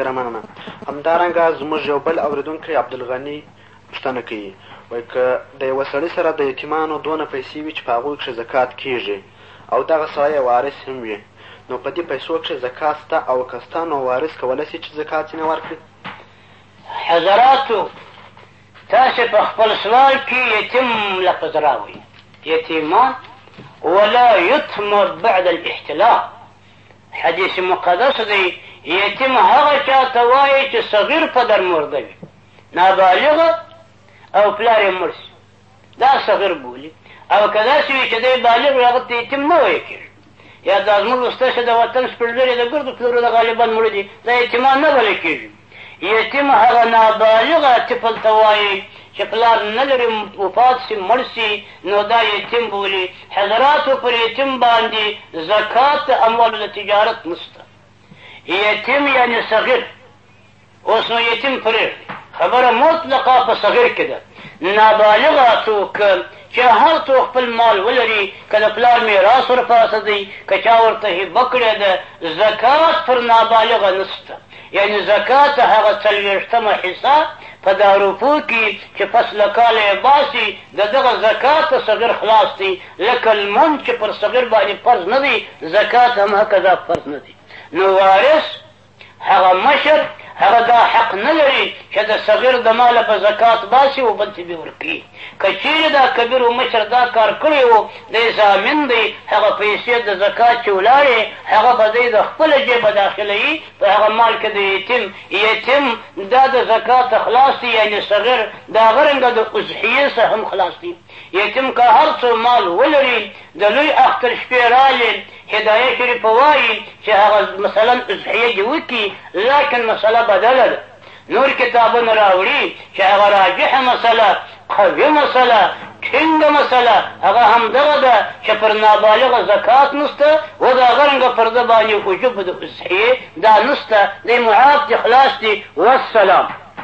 ډېره مننه. همدارنګه زموږ یو بل اورېدونکی عبدالغني پوښتنه کوي، وایي که د یوه سړي سره د یتیمانو دونه پیسې وي چې په هغوی کښې زکات کېږي او دغه سړی یې وارث هم وي نو په دې پیسو کښې زکات شته او که شته نو وارث کولی شي چې زکات ځینې ورکړي؟ حضراتو تاسې په خپل سوال کې یتیم لفظ راوړي یتیمان ولا یتم بعد الاحتلال حدیث مقدس دی یتیم هغه چاته وایي چې صغیر پدر مرده وي نابالغ او پلار یې مړ سي دا صغیر بولي او که داسې وي چې دی بالغ وي هغه ته یتیم نه وایي کېږي یا دا زموږ ستاسو د وطن سپېړلري د ګردو پلورونه غالبا مړه دي دا یتیمان نه بلل کېږي یتیم هغه نابالغه طفل ته وایې چې پلار نه لري وفات سي مړ سي نو دا یتیم بولي حضراتو پر یتیم باندې زکات د اموالو د تجارت نشته یتیم یعنی صغیر اوس نو یتیم پرېږدي خبره مطلقه په صغیر کې ده نابالغه څوک چې هر څو خپل مال ولري که د پلار میراث ورپاسه دی که چا ورته هبه کړې ده زکات پر نابالغه نشته یعنې زکات هغه څلوېښتمه حصه په دا روپو کې چې پس له کاله یې باسي د دغه زکات صغیر خلاص دی لکه لمونځ چې پر صغیر باندې فرض نه دی زکات هم هکذا فرض نه دی نو وارث هغه مشر هغه دا حق نه لري چې د صغیر د ماله په زکات باسي او بل ته بې ورکړي که چیرې دا کبیر و مشر دا کار کړی وو دی ضامن دی هغه پیسې د زکات چې ولاړې هغه به دی د خپل جیبه داخلوي په هغه مال کې د یتیم یتیم دا د زکات خلاص دی یعنی صغیر دا غرنګ د اضحیه سه هم خلاص دی یتیم که هر څو مال ولري د لوی اختر شپې رالی هدایه شریف وایي چې هغه مثلا اضحیه دی وکي لکن مسله بدله ده نور کتابونه راوړي چې هغه راجح مسله قوي مسله ټینګه مسله هغه همدغه ده چې پر نابالغ زکات نسته و دا غرنګه پر ده باندې وجوب د اضحیې دا نسته دی معاف دی خلاص دی والسلام